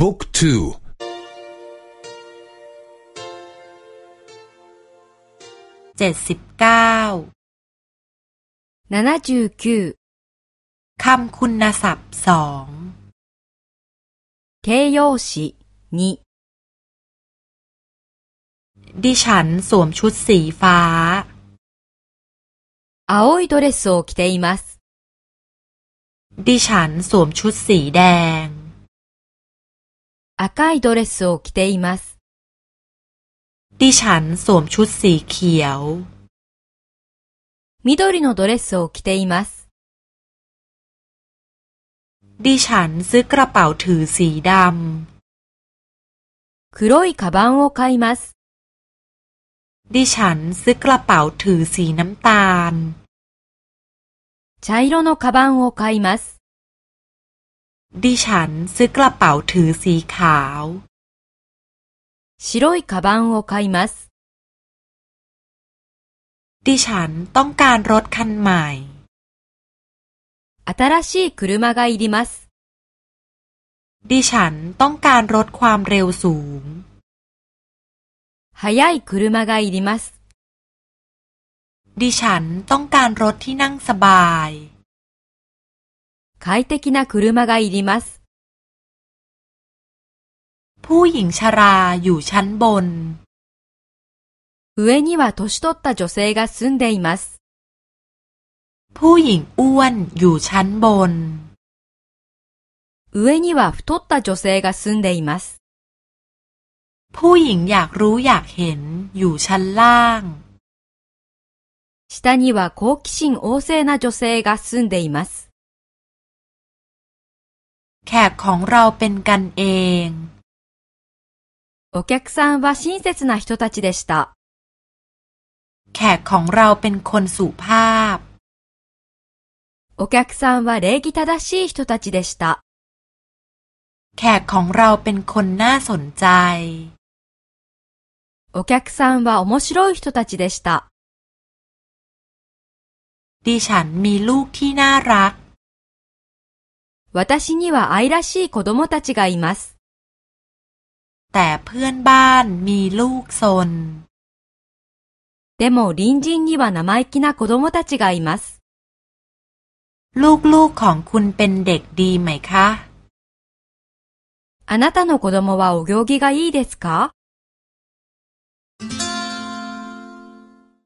บุ๊กทูเจ็ดสิบเก้าคำคุณศัพท์สอง形容詞2ดิฉันสวมชุดสีฟ้า青いドレスを着ていますดิฉันสวมชุดสีแดง 赤いドレスを着ていますดิฉันสวมชุดสีเขียว緑のドレスを着ていますดิฉันซื้อกระเป๋าถือสีดำ黒いカバンを買いますดิฉันซื้อกระเป๋าถือสีน้ำตาล茶色のカバンを買います ดิฉันซื้อกระเป๋าถือสีขาว白いカバンを買いますดิฉันต้องการรถคันใหม่新しい車がいります。ดิฉันต้องการรถความเร็วสูง速い車がいります。ดิฉันต้องการรถที่นั่งสบาย 快適な車がいります。ผู้หญิงชราอยู่ชั้นบน上には年取った女性が住んでいます。ผู้หญิงอ้วนอยู่ชั้นบน上には太った女性が住んでいます。ผู้หญิงอยากรู้อยากเห็นอยู่ชั้นล่าง 下には好奇心旺盛な女性が住んでいます。 แขกของเราเป็นกันเอง お客さんは親切な人たちでした。แขกของเราเป็นคนสุภาพお客さんは礼儀正しい人たちでした。แขกของเราเป็นคนน่าสนใจお客さんは面白い人たちでした。ดิฉันมีลูกที่น่ารัก 私には愛らしい子供たちがいます。แต่เพื่อนบ้านมีลูกซนでも隣人には生意気な子供たちがいます。ลูกๆของคุณเป็นเด็กดีไหมคะあなたの子供はお行儀がいいですか